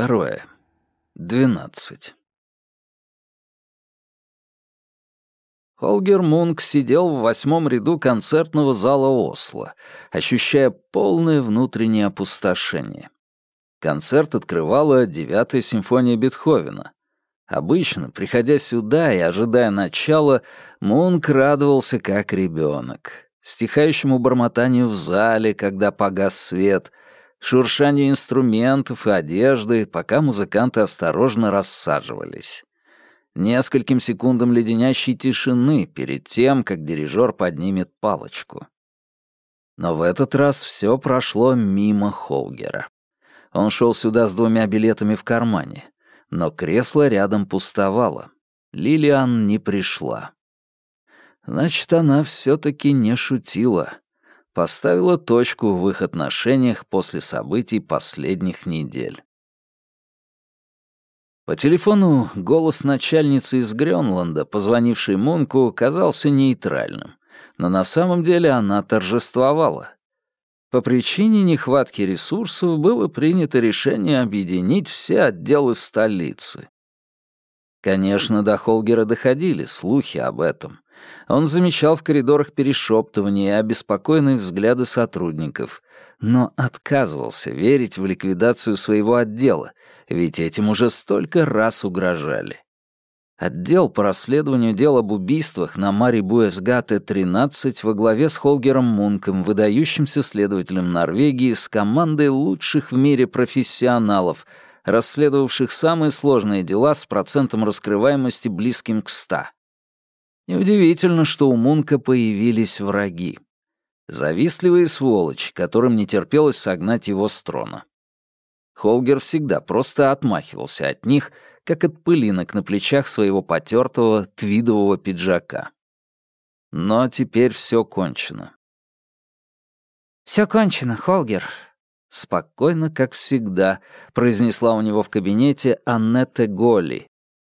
Второе. Двенадцать. Холгер Мунк сидел в восьмом ряду концертного зала Осло, ощущая полное внутреннее опустошение. Концерт открывала девятая симфония Бетховена. Обычно, приходя сюда и ожидая начала, Мунк радовался как ребенок. Стихающему бормотанию в зале, когда погас свет, шуршанию инструментов и одежды, пока музыканты осторожно рассаживались нескольким секундам леденящей тишины перед тем, как дирижер поднимет палочку. Но в этот раз все прошло мимо Холгера. Он шел сюда с двумя билетами в кармане, но кресло рядом пустовало. Лилиан не пришла. Значит, она все-таки не шутила. Поставила точку в их отношениях после событий последних недель. По телефону голос начальницы из Грёнланда, позвонившей Мунку, казался нейтральным, но на самом деле она торжествовала. По причине нехватки ресурсов было принято решение объединить все отделы столицы. Конечно, до Холгера доходили слухи об этом. Он замечал в коридорах перешептывания и обеспокоенные взгляды сотрудников, но отказывался верить в ликвидацию своего отдела, ведь этим уже столько раз угрожали. Отдел по расследованию дел об убийствах на Мари Буэсгате-13 во главе с Холгером Мунком, выдающимся следователем Норвегии с командой лучших в мире профессионалов, расследовавших самые сложные дела с процентом раскрываемости близким к 100. Неудивительно, что у Мунка появились враги. Завистливые сволочи, которым не терпелось согнать его с трона. Холгер всегда просто отмахивался от них, как от пылинок на плечах своего потертого твидового пиджака. Но теперь все кончено. «Все кончено, Холгер», — спокойно, как всегда, произнесла у него в кабинете Аннете Голли,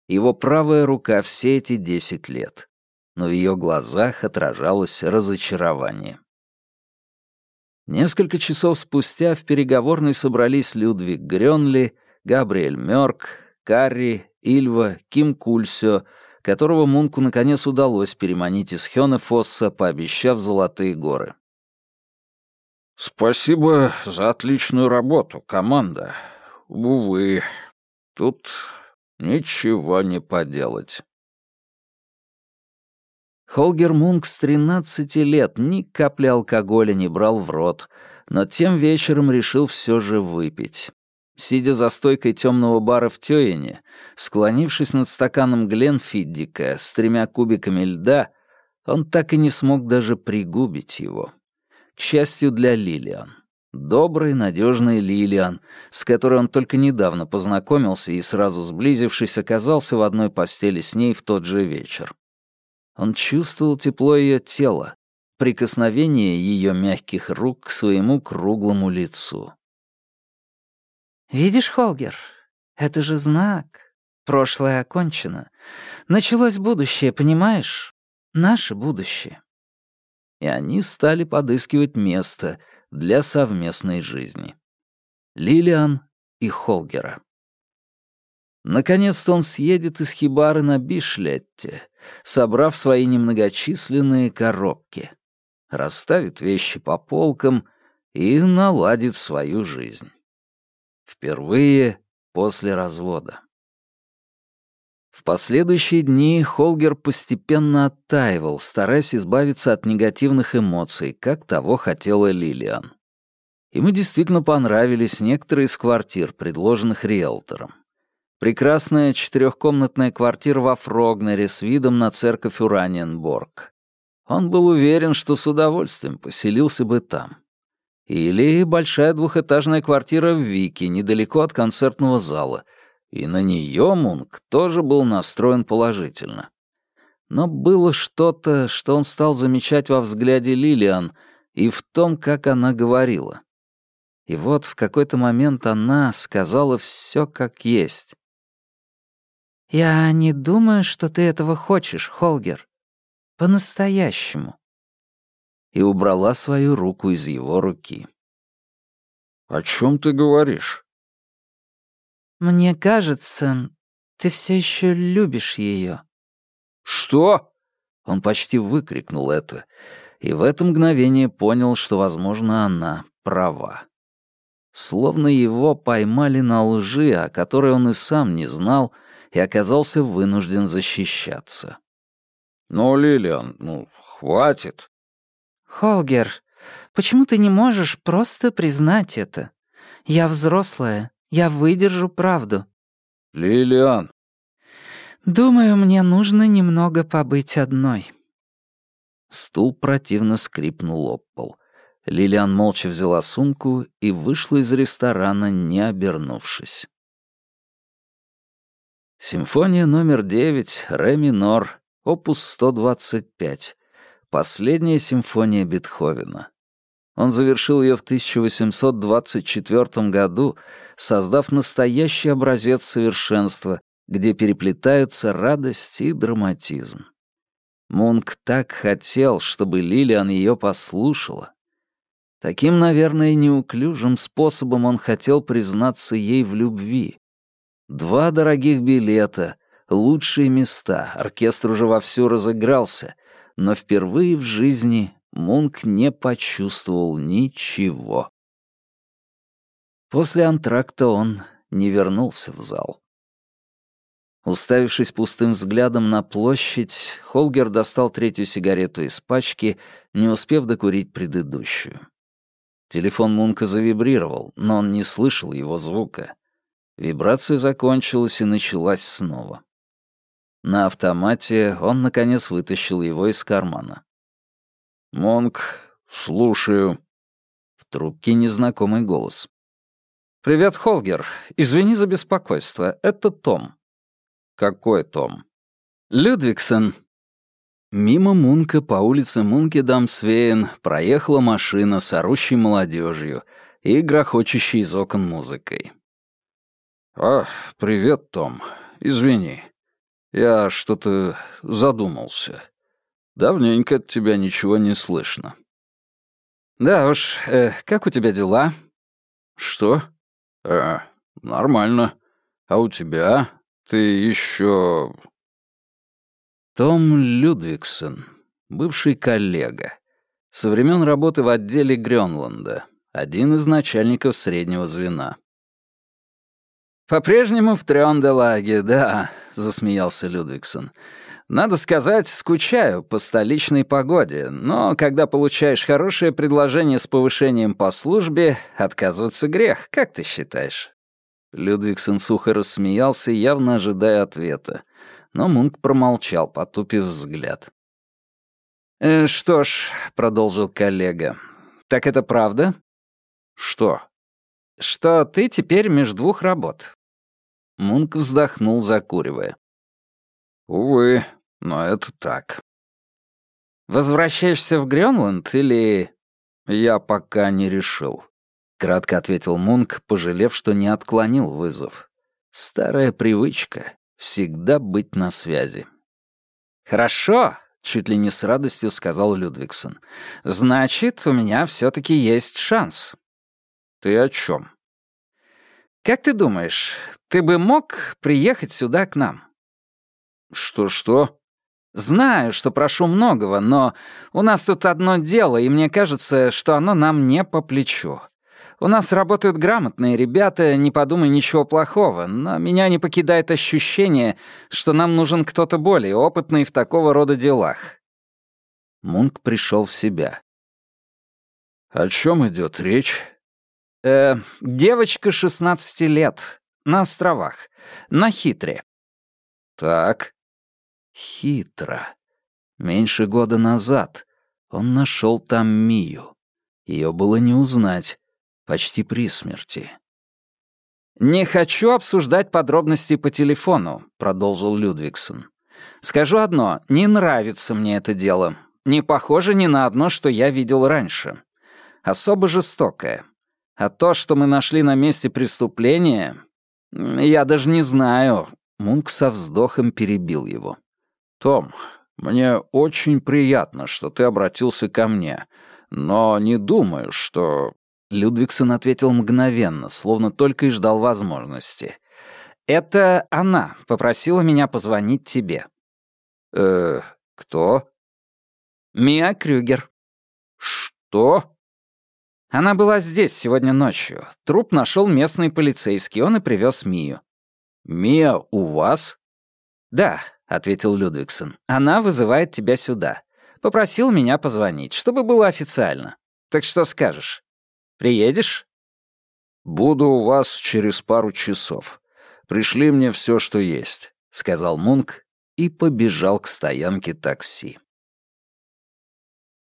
его правая рука все эти десять лет. Но в ее глазах отражалось разочарование. Несколько часов спустя в переговорной собрались Людвиг Грёнли, Габриэль Мёрк, Карри, Ильва, Ким Кульсё, которого Мунку наконец удалось переманить из Хёнефосса, пообещав золотые горы. «Спасибо за отличную работу, команда. Увы, тут ничего не поделать». Холгер Мунк с 13 лет ни капли алкоголя не брал в рот, но тем вечером решил все же выпить. Сидя за стойкой темного бара в Тёине, склонившись над стаканом Гленфиддика с тремя кубиками льда, он так и не смог даже пригубить его. К счастью для Лилиан. Добрый, надежный Лилиан, с которой он только недавно познакомился и, сразу сблизившись, оказался в одной постели с ней в тот же вечер. Он чувствовал тепло ее тела, прикосновение ее мягких рук к своему круглому лицу. «Видишь, Холгер, это же знак. Прошлое окончено. Началось будущее, понимаешь? Наше будущее». И они стали подыскивать место для совместной жизни. Лилиан и Холгера. Наконец-то он съедет из хибары на Бишлетте, собрав свои немногочисленные коробки, расставит вещи по полкам и наладит свою жизнь. Впервые после развода. В последующие дни Холгер постепенно оттаивал, стараясь избавиться от негативных эмоций, как того хотела Лилиан. Ему действительно понравились некоторые из квартир, предложенных риэлтором. Прекрасная четырехкомнатная квартира во Фрогнере с видом на церковь Ураниенборг. Он был уверен, что с удовольствием поселился бы там. Или большая двухэтажная квартира в Вике, недалеко от концертного зала. И на нее Мунк тоже был настроен положительно. Но было что-то, что он стал замечать во взгляде Лилиан и в том, как она говорила. И вот в какой-то момент она сказала все как есть. «Я не думаю, что ты этого хочешь, Холгер. По-настоящему». И убрала свою руку из его руки. «О чем ты говоришь?» «Мне кажется, ты все еще любишь ее». «Что?» Он почти выкрикнул это, и в это мгновение понял, что, возможно, она права. Словно его поймали на лжи, о которой он и сам не знал, и оказался вынужден защищаться. «Ну, Лилиан, ну, хватит». «Холгер, почему ты не можешь просто признать это? Я взрослая, я выдержу правду». «Лилиан». «Думаю, мне нужно немного побыть одной». Стул противно скрипнул об пол. Лилиан молча взяла сумку и вышла из ресторана, не обернувшись. Симфония номер девять, ре минор, опус 125. Последняя симфония Бетховена. Он завершил ее в 1824 году, создав настоящий образец совершенства, где переплетаются радость и драматизм. Мунк так хотел, чтобы Лилиан ее послушала. Таким, наверное, неуклюжим способом он хотел признаться ей в любви. Два дорогих билета, лучшие места, оркестр уже вовсю разыгрался, но впервые в жизни Мунк не почувствовал ничего. После антракта он не вернулся в зал. Уставившись пустым взглядом на площадь, Холгер достал третью сигарету из пачки, не успев докурить предыдущую. Телефон Мунка завибрировал, но он не слышал его звука. Вибрация закончилась и началась снова. На автомате он, наконец, вытащил его из кармана. «Монк, слушаю». В трубке незнакомый голос. «Привет, Холгер. Извини за беспокойство. Это Том». «Какой Том?» «Людвигсон». Мимо Мунка по улице Мункедамсвейн проехала машина с орущей молодежью и грохочущей из окон музыкой. «А, привет, Том. Извини. Я что-то задумался. Давненько от тебя ничего не слышно». «Да уж, э, как у тебя дела?» «Что?» «Э, нормально. А у тебя? Ты еще...» Том Людвигсон, бывший коллега. Со времен работы в отделе Грёнланда. Один из начальников среднего звена. «По-прежнему в Трёнделаге, да», — засмеялся Людвигсон. Надо сказать, скучаю по столичной погоде, но когда получаешь хорошее предложение с повышением по службе, отказываться грех, как ты считаешь?» Людвигсон сухо рассмеялся, явно ожидая ответа, но Мунк промолчал, потупив взгляд. «Э, «Что ж», — продолжил коллега, — «так это правда?» «Что?» «Что ты теперь между двух работ». Мунк вздохнул, закуривая. «Увы, но это так. «Возвращаешься в Грёнланд или...» «Я пока не решил», — кратко ответил Мунк, пожалев, что не отклонил вызов. «Старая привычка — всегда быть на связи». «Хорошо», — чуть ли не с радостью сказал Людвигсон. «Значит, у меня все таки есть шанс». «Ты о чем? «Как ты думаешь, ты бы мог приехать сюда к нам?» «Что-что?» «Знаю, что прошу многого, но у нас тут одно дело, и мне кажется, что оно нам не по плечу. У нас работают грамотные ребята, не подумай ничего плохого, но меня не покидает ощущение, что нам нужен кто-то более опытный в такого рода делах». Мунк пришел в себя. «О чем идет речь?» «Э, девочка 16 лет, на островах, на Хитре». «Так», Хитро. Меньше года назад он нашел там Мию. Ее было не узнать, почти при смерти. «Не хочу обсуждать подробности по телефону», — продолжил Людвигсон. «Скажу одно, не нравится мне это дело. Не похоже ни на одно, что я видел раньше. Особо жестокое. А то, что мы нашли на месте преступления, я даже не знаю». Мунк со вздохом перебил его. «Том, мне очень приятно, что ты обратился ко мне, но не думаю, что...» Людвигсон ответил мгновенно, словно только и ждал возможности. Это она попросила меня позвонить тебе. Э, кто? Миа Крюгер. Что? Она была здесь сегодня ночью. Труп нашел местный полицейский, он и привез Мию. Мия у вас? Да, ответил Людвигсон. Она вызывает тебя сюда. Попросил меня позвонить, чтобы было официально. Так что скажешь? Приедешь? Буду у вас через пару часов. Пришли мне все, что есть, сказал Мунк и побежал к стоянке такси.